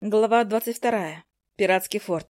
Глава 22. Пиратский форт.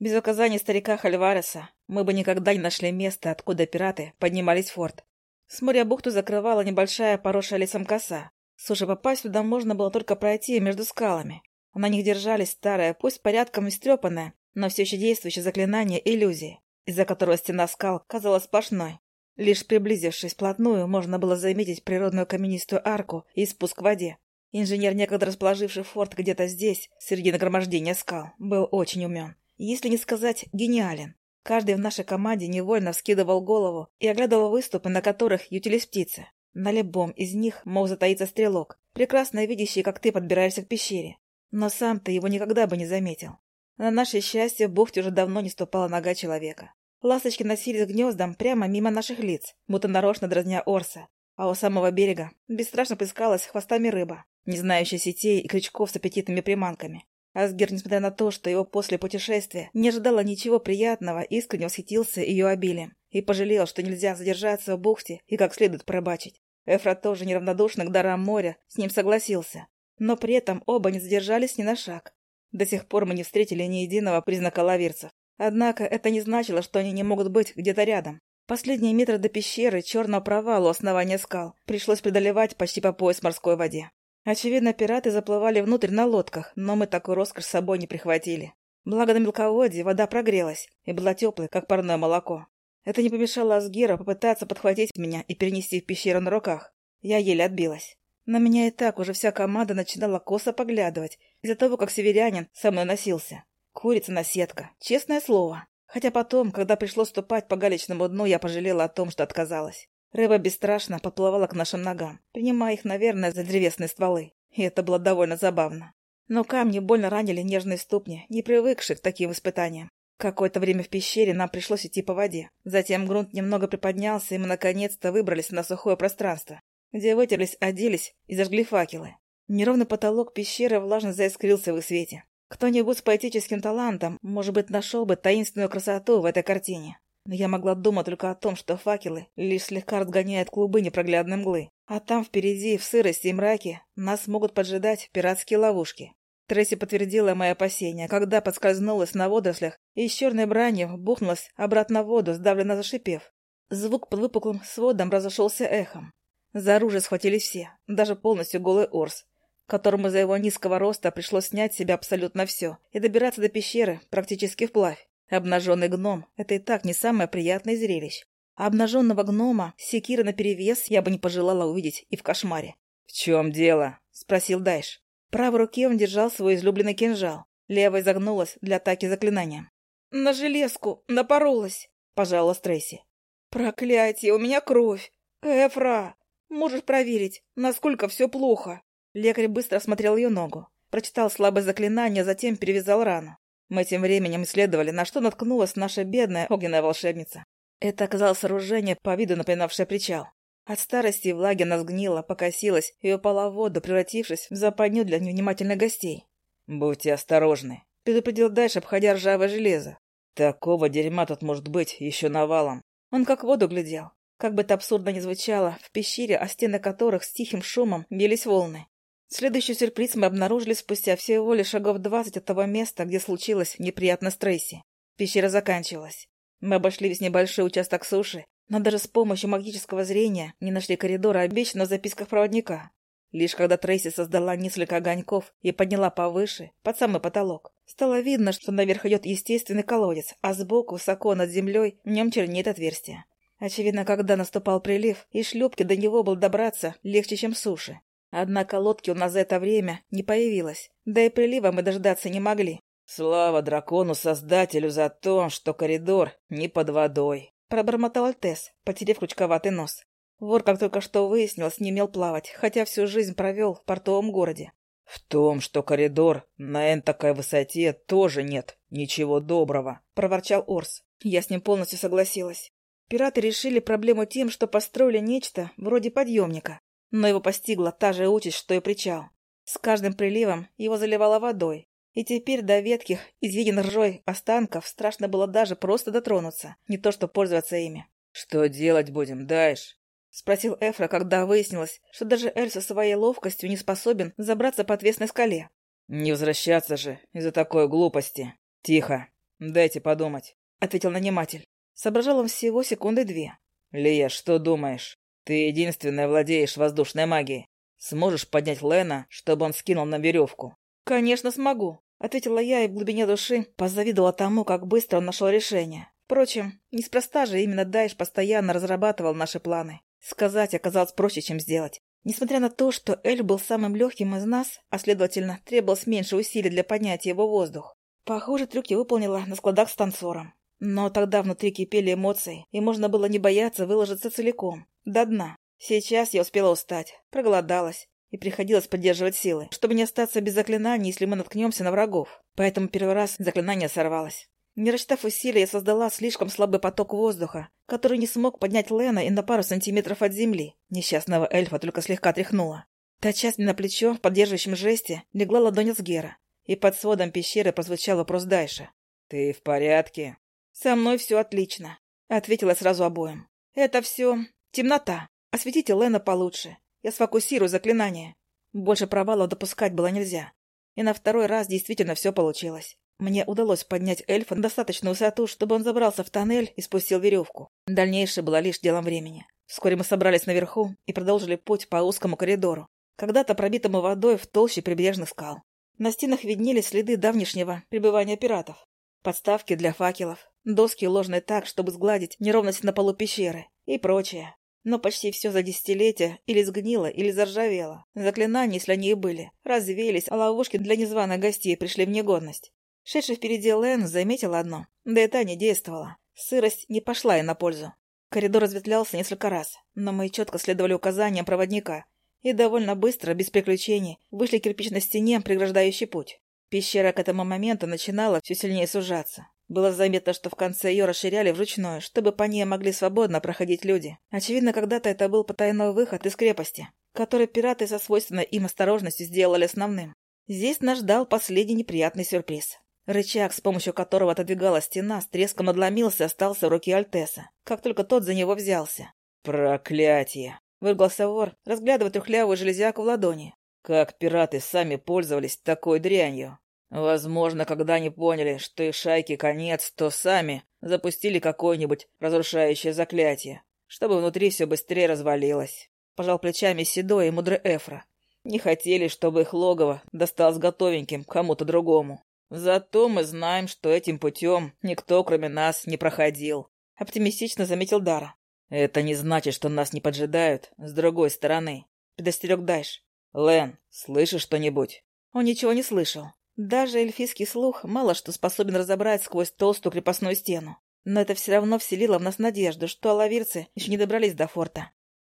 Без указаний старика Хальвареса мы бы никогда не нашли места, откуда пираты поднимались в форт. С моря бухту закрывала небольшая поросшая лесом коса. Слушай, попасть сюда можно было только пройти между скалами. На них держались старое, пусть порядком истрепанное, но все еще действующее заклинание иллюзии, из-за которого стена скал казалась сплошной. Лишь приблизившись вплотную, можно было заметить природную каменистую арку и спуск к воде. Инженер, некогда расположивший форт где-то здесь, среди нагромождения скал, был очень умен. Если не сказать гениален. Каждый в нашей команде невольно вскидывал голову и оглядывал выступы, на которых ютились птицы. На любом из них мог затаиться стрелок, прекрасно видящий, как ты подбираешься к пещере. Но сам ты его никогда бы не заметил. На наше счастье в бухте уже давно не ступала нога человека. Ласточки носились к гнездам прямо мимо наших лиц, будто нарочно дразня орса, а у самого берега бесстрашно плескалась хвостами рыба не знающий сетей и крючков с аппетитными приманками. Асгер, несмотря на то, что его после путешествия не ожидало ничего приятного, искренне восхитился ее обилием и пожалел, что нельзя задержаться в бухте и как следует пробачить. Эфра тоже неравнодушно к дарам моря с ним согласился, но при этом оба не задержались ни на шаг. До сих пор мы не встретили ни единого признака лаверцев. Однако это не значило, что они не могут быть где-то рядом. Последние метры до пещеры черного провала у основания скал пришлось преодолевать почти по пояс морской воде. Очевидно, пираты заплывали внутрь на лодках, но мы такую роскошь с собой не прихватили. Благо на мелководье вода прогрелась и была теплой, как парное молоко. Это не помешало Асгиру попытаться подхватить меня и перенести в пещеру на руках. Я еле отбилась. На меня и так уже вся команда начинала косо поглядывать из-за того, как северянин со мной носился. Курица на сетка, честное слово. Хотя потом, когда пришлось ступать по галечному дну, я пожалела о том, что отказалась. Рыба бесстрашно подплывала к нашим ногам, принимая их, наверное, за древесные стволы. И это было довольно забавно. Но камни больно ранили нежные ступни, не привыкшие к таким испытаниям. Какое-то время в пещере нам пришлось идти по воде. Затем грунт немного приподнялся, и мы наконец-то выбрались на сухое пространство, где вытерлись, оделись и зажгли факелы. Неровный потолок пещеры влажно заискрился в их свете. Кто-нибудь с поэтическим талантом, может быть, нашел бы таинственную красоту в этой картине. Но я могла думать только о том, что факелы лишь слегка разгоняют клубы непроглядной мглы. А там впереди, в сырости и мраке, нас могут поджидать пиратские ловушки. Тресси подтвердила мои опасения, когда подскользнулась на водорослях и с черной бранью бухнулась обратно в воду, сдавленно зашипев. Звук под выпуклым сводом разошелся эхом. За оружие схватили все, даже полностью голый Орс, которому за его низкого роста пришлось снять с себя абсолютно все и добираться до пещеры практически вплавь. Обнаженный гном — это и так не самое приятное зрелище. А обнаженного гнома с секирой наперевес я бы не пожелала увидеть и в кошмаре. — В чем дело? — спросил Дайш. Правой руке он держал свой излюбленный кинжал. Левая загнулась для атаки заклинанием. — На железку напоролась, — пожаловалась Трейси. — Проклятие, у меня кровь. Эфра, можешь проверить, насколько все плохо. Лекарь быстро осмотрел ее ногу, прочитал слабое заклинание, затем перевязал рану. Мы тем временем исследовали, на что наткнулась наша бедная огненная волшебница. Это оказалось сооружение, по виду напоминавшее причал. От старости и влаги она сгнила, покосилась и упала в воду, превратившись в западню для невнимательных гостей. «Будьте осторожны», — предупредил дальше, обходя ржавое железо. «Такого дерьма тут может быть еще навалом». Он как в воду глядел. Как бы это абсурдно ни звучало, в пещере, о стены которых с тихим шумом бились волны. Следующий сюрприз мы обнаружили спустя всего лишь шагов двадцать от того места, где случилось неприятно стрессе. Пещера заканчивалась. Мы обошли весь небольшой участок суши, но даже с помощью магического зрения не нашли коридора, обещанного в записках проводника. Лишь когда Трейси создала несколько огоньков и подняла повыше, под самый потолок, стало видно, что наверх идет естественный колодец, а сбоку, высоко над землей, в нем чернеет отверстие. Очевидно, когда наступал прилив, и шлюпки до него был добраться легче, чем суши. Однако лодки у нас за это время не появилось, да и прилива мы дождаться не могли. «Слава дракону-создателю за то, что коридор не под водой», — пробормотал Альтес, потеряв крючковатый нос. Вор, как только что выяснилось, не умел плавать, хотя всю жизнь провел в портовом городе. «В том, что коридор на эн такой высоте тоже нет ничего доброго», — проворчал Орс. Я с ним полностью согласилась. Пираты решили проблему тем, что построили нечто вроде подъемника, но его постигла та же участь, что и причал. С каждым приливом его заливало водой, и теперь до ветких, изъеденных ржой останков страшно было даже просто дотронуться, не то что пользоваться ими. «Что делать будем, Дайш?» — спросил Эфра, когда выяснилось, что даже Эль со своей ловкостью не способен забраться по отвесной скале. Не возвращаться же из-за такой глупости. Тихо. Дайте подумать, — ответил наниматель. Соображал он всего секунды две. Лия, что думаешь? Ты единственная владеешь воздушной магией. Сможешь поднять Лена, чтобы он скинул на веревку? Конечно, смогу, — ответила я и в глубине души позавидовала тому, как быстро он нашел решение. Впрочем, неспроста же именно Дайш постоянно разрабатывал наши планы. Сказать оказалось проще, чем сделать. Несмотря на то, что Эль был самым легким из нас, а следовательно, требовалось меньше усилий для поднятия его воздух. Похоже, трюк я выполнила на складах с танцором. Но тогда внутри кипели эмоции, и можно было не бояться выложиться целиком, до дна. Сейчас я успела устать, проголодалась, и приходилось поддерживать силы, чтобы не остаться без заклинаний, если мы наткнемся на врагов. Поэтому первый раз заклинание сорвалось. Не рассчитав усилия, я создала слишком слабый поток воздуха, который не смог поднять Лена и на пару сантиметров от земли. Несчастного эльфа только слегка тряхнула. Тачась мне на плечо в поддерживающем жесте легла ладонь Сгера, и под сводом пещеры прозвучал вопрос Дайша. «Ты в порядке?» «Со мной все отлично», — ответила сразу обоим. «Это все темнота. Осветите Лена получше. Я сфокусирую заклинание». Больше провалов допускать было нельзя. И на второй раз действительно все получилось. Мне удалось поднять эльфа на достаточную высоту, чтобы он забрался в тоннель и спустил веревку. Дальнейшее было лишь делом времени. Вскоре мы собрались наверху и продолжили путь по узкому коридору, когда-то пробитому водой в толще прибрежных скал. На стенах виднелись следы давнишнего пребывания пиратов. Подставки для факелов, доски уложенные так, чтобы сгладить неровность на полу пещеры и прочее. Но почти все за десятилетия или сгнило, или заржавело. Заклинания, если они и были, развеялись, а ловушки для незваных гостей пришли в негодность. Шедший впереди Лэн заметил одно, да это не действовало. Сырость не пошла ей на пользу. Коридор разветвлялся несколько раз, но мы четко следовали указаниям проводника и довольно быстро, без приключений, вышли к кирпичной стене, преграждающей путь. Пещера к этому моменту начинала все сильнее сужаться. Было заметно, что в конце ее расширяли вручную, чтобы по ней могли свободно проходить люди. Очевидно, когда-то это был потайной выход из крепости, который пираты со свойственной им осторожностью сделали основным. Здесь нас ждал последний неприятный сюрприз. Рычаг, с помощью которого отодвигалась стена, с треском надломился и остался в руке Альтеса, как только тот за него взялся. «Проклятие!» — выругался вор, разглядывая трухлявую железяку в ладони. «Как пираты сами пользовались такой дрянью! Возможно, когда они поняли, что их шайки конец, то сами запустили какое-нибудь разрушающее заклятие, чтобы внутри все быстрее развалилось». Пожал плечами седой и мудрый Эфра. Не хотели, чтобы их логово досталось готовеньким кому-то другому. Зато мы знаем, что этим путем никто, кроме нас, не проходил. Оптимистично заметил Дара. Это не значит, что нас не поджидают с другой стороны. Предостерег Дайш. Лен, слышишь что-нибудь? Он ничего не слышал. Даже эльфийский слух мало что способен разобрать сквозь толстую крепостную стену. Но это все равно вселило в нас надежду, что алавирцы еще не добрались до форта.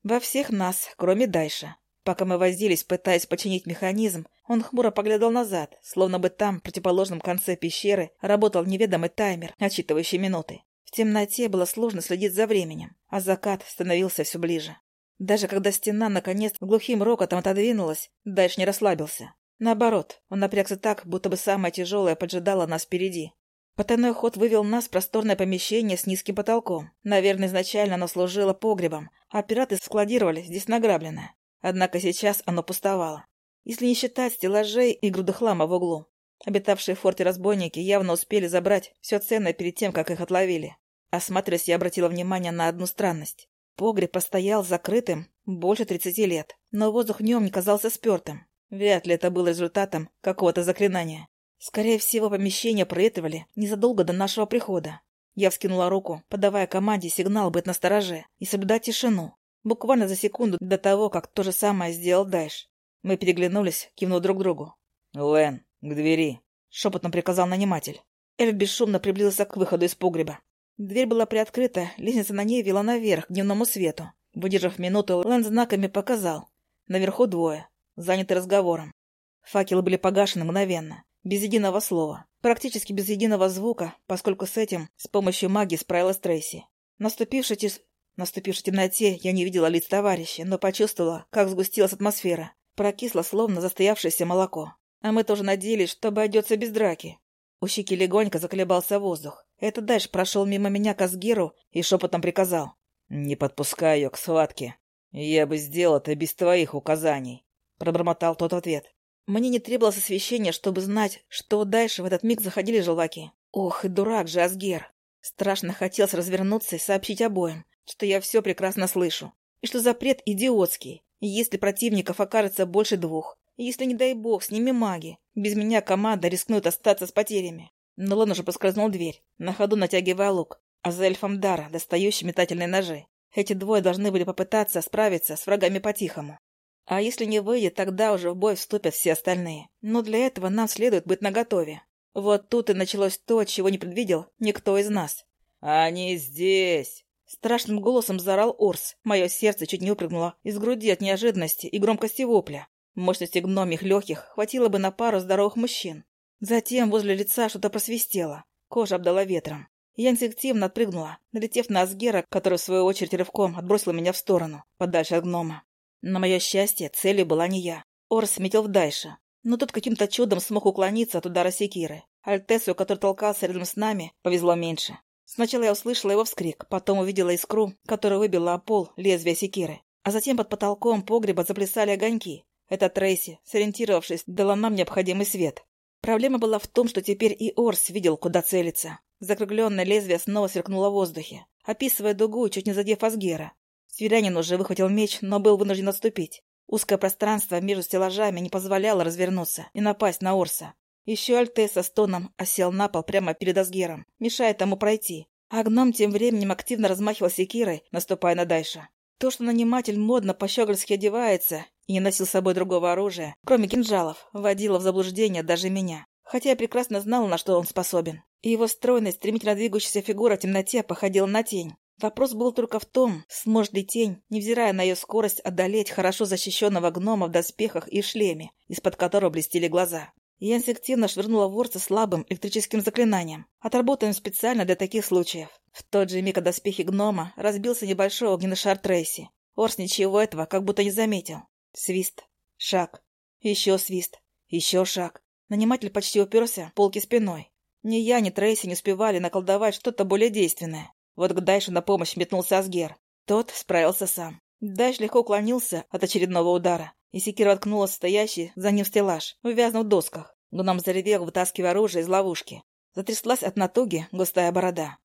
Во всех нас, кроме Дайша. Пока мы возились, пытаясь починить механизм, он хмуро поглядел назад, словно бы там, в противоположном конце пещеры, работал неведомый таймер, отсчитывающий минуты. В темноте было сложно следить за временем, а закат становился все ближе. Даже когда стена наконец глухим рокотом отодвинулась, дальше не расслабился. Наоборот, он напрягся так, будто бы самое тяжелое поджидало нас впереди. Потайной ход вывел нас в просторное помещение с низким потолком. Наверное, изначально оно служило погребом, а пираты складировали здесь награбленное. Однако сейчас оно пустовало. Если не считать стеллажей и груды хлама в углу. Обитавшие в форте разбойники явно успели забрать все ценное перед тем, как их отловили. Осматриваясь, я обратила внимание на одну странность. Погреб постоял закрытым больше тридцати лет, но воздух в нем не казался спертым. Вряд ли это было результатом какого-то заклинания. Скорее всего, помещение проветривали незадолго до нашего прихода. Я вскинула руку, подавая команде сигнал быть настороже и соблюдать тишину. Буквально за секунду до того, как то же самое сделал Дайш. Мы переглянулись, кивнув друг другу. «Лэн, к двери!» — шепотом приказал наниматель. Эльф бесшумно приблизился к выходу из погреба. Дверь была приоткрыта, лестница на ней вела наверх, к дневному свету. Выдержав минуту, Лэн знаками показал. Наверху двое, заняты разговором. Факелы были погашены мгновенно, без единого слова, практически без единого звука, поскольку с этим с помощью магии справилась Трейси. Наступивший тис... Наступившей темноте я не видела лиц товарища, но почувствовала, как сгустилась атмосфера. Прокисло, словно застоявшееся молоко. А мы тоже надеялись, что обойдется без драки. У щеки легонько заколебался воздух. Это дальше прошел мимо меня к Асгиру и шепотом приказал. «Не подпускай ее к схватке. Я бы сделал это без твоих указаний», — пробормотал тот в ответ. Мне не требовалось освещения, чтобы знать, что дальше в этот миг заходили желваки. Ох, и дурак же Асгер. Страшно хотелось развернуться и сообщить обоим, что я все прекрасно слышу, и что запрет идиотский, если противников окажется больше двух, если, не дай бог, с ними маги, без меня команда рискнут остаться с потерями. Но он уже поскользнул дверь, на ходу натягивая лук, а за эльфом Дара, достающий метательные ножи. Эти двое должны были попытаться справиться с врагами по-тихому. А если не выйдет, тогда уже в бой вступят все остальные. Но для этого нам следует быть наготове. Вот тут и началось то, чего не предвидел никто из нас. «Они здесь!» Страшным голосом заорал Орс. Мое сердце чуть не упрыгнуло из груди от неожиданности и громкости вопля. Мощности гномих легких хватило бы на пару здоровых мужчин. Затем возле лица что-то просвистело. Кожа обдала ветром. Я инстинктивно отпрыгнула, налетев на Асгера, который, в свою очередь, рывком отбросил меня в сторону, подальше от гнома. На мое счастье, целью была не я. Орс метил в дальше. Но тот каким-то чудом смог уклониться от удара секиры. Альтесу, который толкался рядом с нами, повезло меньше. Сначала я услышала его вскрик, потом увидела искру, которая выбила о пол лезвие секиры. А затем под потолком погреба заплясали огоньки. Это Трейси, сориентировавшись, дала нам необходимый свет. Проблема была в том, что теперь и Орс видел, куда целиться. Закругленное лезвие снова сверкнуло в воздухе, описывая дугу, чуть не задев Асгера. Северянин уже выхватил меч, но был вынужден отступить. Узкое пространство между стеллажами не позволяло развернуться и напасть на Орса. Еще Альте со стоном осел на пол прямо перед Асгером, мешая тому пройти. А гном тем временем активно размахивал секирой, наступая на Дайша. То, что наниматель модно по-щегольски одевается и не носил с собой другого оружия, кроме кинжалов, вводило в заблуждение даже меня. Хотя я прекрасно знала, на что он способен. И его стройная, стремительно двигающаяся фигура в темноте походила на тень. Вопрос был только в том, сможет ли тень, невзирая на ее скорость, одолеть хорошо защищенного гнома в доспехах и шлеме, из-под которого блестели глаза. Я инстинктивно швырнула ворца слабым электрическим заклинанием, отработанным специально для таких случаев. В тот же миг от доспехи гнома разбился небольшой огненный шар Трейси. Орс ничего этого как будто не заметил. Свист. Шаг. Еще свист. Еще шаг. Наниматель почти уперся полки спиной. Ни я, ни Трейси не успевали наколдовать что-то более действенное. Вот к Дайшу на помощь метнулся Асгер. Тот справился сам. Дайш легко уклонился от очередного удара, и секира воткнула стоящий за ним стеллаж, увязнув в досках. Гном заревел, вытаскивая оружие из ловушки. Затряслась от натуги густая борода.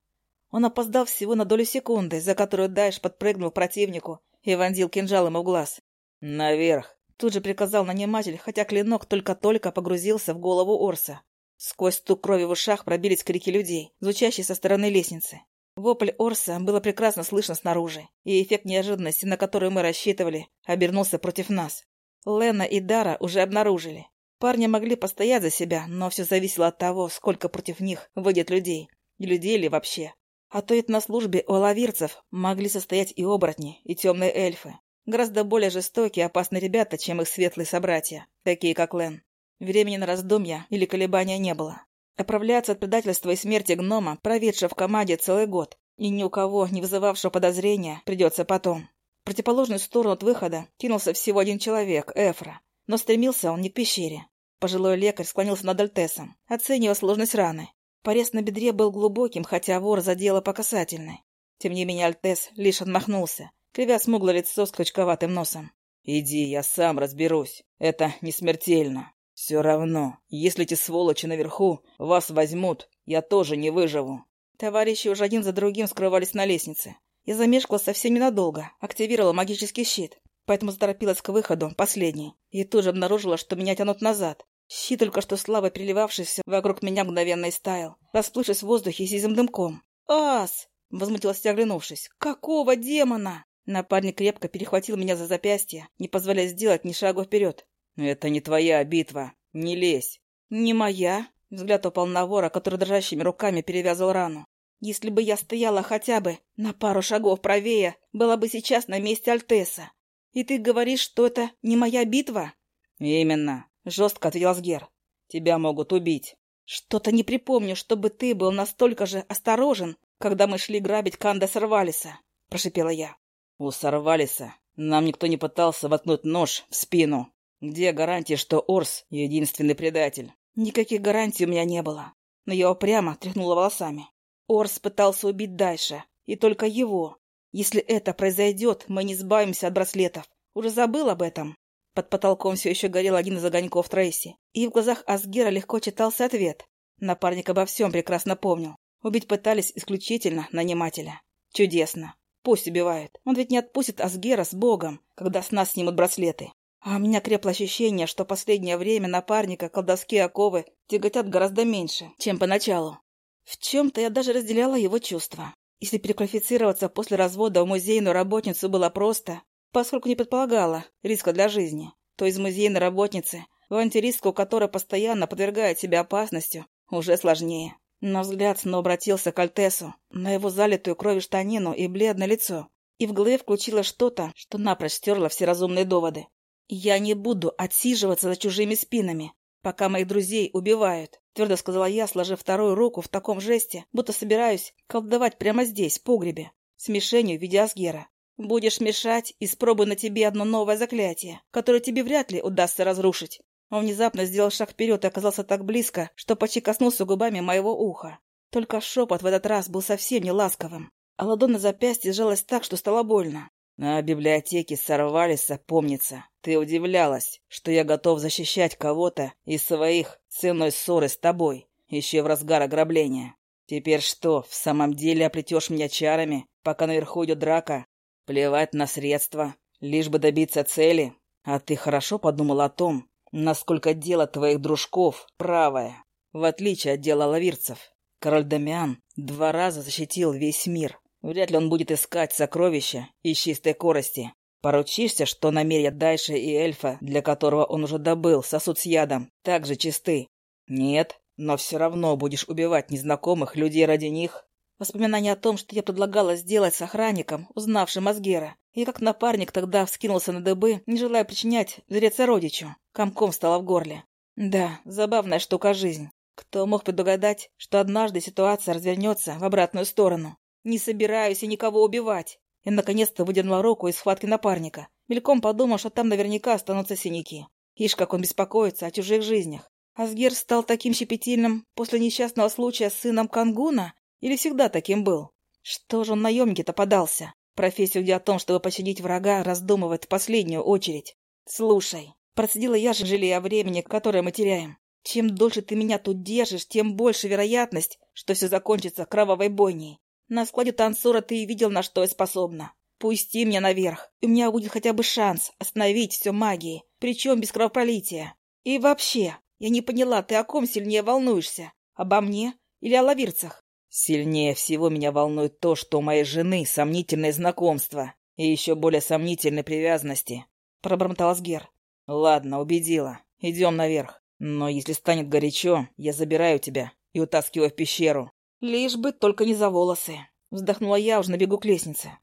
Он опоздал всего на долю секунды, за которую Дайш подпрыгнул противнику и вонзил кинжал ему в глаз. «Наверх!» Тут же приказал наниматель, хотя клинок только-только погрузился в голову Орса. Сквозь стук крови в ушах пробились крики людей, звучащие со стороны лестницы. Вопль Орса было прекрасно слышно снаружи, и эффект неожиданности, на который мы рассчитывали, обернулся против нас. Лена и Дара уже обнаружили. Парни могли постоять за себя, но все зависело от того, сколько против них выйдет людей. Людей ли вообще. А то ведь на службе у лавирцев могли состоять и оборотни, и темные эльфы. Гораздо более жестокие и опасные ребята, чем их светлые собратья, такие как Лен. Времени на раздумья или колебания не было. Оправляться от предательства и смерти гнома, проведшего в команде целый год, и ни у кого не вызывавшего подозрения, придется потом. В противоположную сторону от выхода кинулся всего один человек, Эфра. Но стремился он не к пещере. Пожилой лекарь склонился над Альтесом, оценивая сложность раны. Порез на бедре был глубоким, хотя вор задело по касательной. Тем не менее Альтес лишь отмахнулся, кривя смуглое лицо с крючковатым носом. «Иди, я сам разберусь. Это не смертельно». «Все равно, если эти сволочи наверху вас возьмут, я тоже не выживу». Товарищи уже один за другим скрывались на лестнице. Я замешкалась совсем ненадолго, активировала магический щит, поэтому заторопилась к выходу, последней, и тут же обнаружила, что меня тянут назад. Щит, только что слабо переливавшийся, вокруг меня мгновенно истаял, расплывшись в воздухе сизым дымком. «Ас!» — возмутилась оглянувшись. «Какого демона?» Напарник крепко перехватил меня за запястье, не позволяя сделать ни шагу вперед. «Это не твоя битва. Не лезь». «Не моя?» Взгляд упал на вора, который дрожащими руками перевязал рану. «Если бы я стояла хотя бы на пару шагов правее, была бы сейчас на месте Альтеса. И ты говоришь, что это не моя битва?» «Именно», — жестко ответил Сгер. «Тебя могут убить». «Что-то не припомню, чтобы ты был настолько же осторожен, когда мы шли грабить Канда Сарвалиса», — прошипела я. «У Сарвалиса нам никто не пытался воткнуть нож в спину», где гарантия, что Орс — единственный предатель? Никаких гарантий у меня не было. Но я упрямо тряхнула волосами. Орс пытался убить дальше. И только его. Если это произойдет, мы не избавимся от браслетов. Уже забыл об этом? Под потолком все еще горел один из огоньков Трейси, и в глазах Асгера легко читался ответ. Напарник обо всем прекрасно помнил. Убить пытались исключительно нанимателя. Чудесно. Пусть убивают. Он ведь не отпустит Асгера с Богом, когда с нас снимут браслеты. А у меня крепло ощущение, что последнее время напарника колдовские оковы тяготят гораздо меньше, чем поначалу. В чем-то я даже разделяла его чувства. Если переквалифицироваться после развода в музейную работницу было просто, поскольку не предполагала риска для жизни, то из музейной работницы в антиристку, которая постоянно подвергает себя опасностью, уже сложнее. Но взгляд снова обратился к Альтесу, на его залитую кровью штанину и бледное лицо. И в голове включилось что-то, что напрочь стерло все разумные доводы. «Я не буду отсиживаться за чужими спинами, пока моих друзей убивают», — твердо сказала я, сложив вторую руку в таком жесте, будто собираюсь колдовать прямо здесь, в погребе, с мишенью в виде Асгера. «Будешь мешать, и спробуй на тебе одно новое заклятие, которое тебе вряд ли удастся разрушить. Он внезапно сделал шаг вперед и оказался так близко, что почти коснулся губами моего уха. Только шепот в этот раз был совсем не ласковым, а ладонь на запястье сжалась так, что стало больно. На библиотеке Сарвалиса, помнится, ты удивлялась, что я готов защищать кого-то из своих ценой ссоры с тобой, еще в разгар ограбления. Теперь что, в самом деле оплетешь меня чарами, пока наверху идет драка? Плевать на средства, лишь бы добиться цели? А ты хорошо подумал о том, насколько дело твоих дружков правое, в отличие от дела лавирцев. Король Дамиан два раза защитил весь мир. Вряд ли он будет искать сокровища из чистой корости. Поручишься, что намерят дальше и эльфа, для которого он уже добыл сосуд с ядом, также чисты? Нет, но все равно будешь убивать незнакомых людей ради них. Воспоминание о том, что я предлагала сделать с охранником, узнавшим Асгера, и как напарник тогда вскинулся на дыбы, не желая причинять зря родичу. Комком стало в горле. Да, забавная штука жизнь. Кто мог предугадать, что однажды ситуация развернется в обратную сторону? Не собираюсь и никого убивать. Я наконец-то выдернула руку из схватки напарника. Мельком подумал, что там наверняка останутся синяки. Ишь, как он беспокоится о чужих жизнях. Асгер стал таким щепетильным после несчастного случая с сыном Кангуна? Или всегда таким был? Что же он наемники-то подался? Профессию, где о том, чтобы пощадить врага, раздумывает в последнюю очередь. Слушай, процедила я же, жалея о времени, которое мы теряем. Чем дольше ты меня тут держишь, тем больше вероятность, что все закончится кровавой бойней. На складе танцора ты и видел, на что я способна. Пусти меня наверх, и у меня будет хотя бы шанс остановить все магией, причем без кровопролития. И вообще, я не поняла, ты о ком сильнее волнуешься? Обо мне или о лавирцах? Сильнее всего меня волнует то, что у моей жены сомнительное знакомство и еще более сомнительной привязанности, — пробормотал Асгер. Ладно, убедила. Идем наверх. Но если станет горячо, я забираю тебя и утаскиваю в пещеру. Лишь бы только не за волосы. Вздохнула я уже на бегу к лестнице.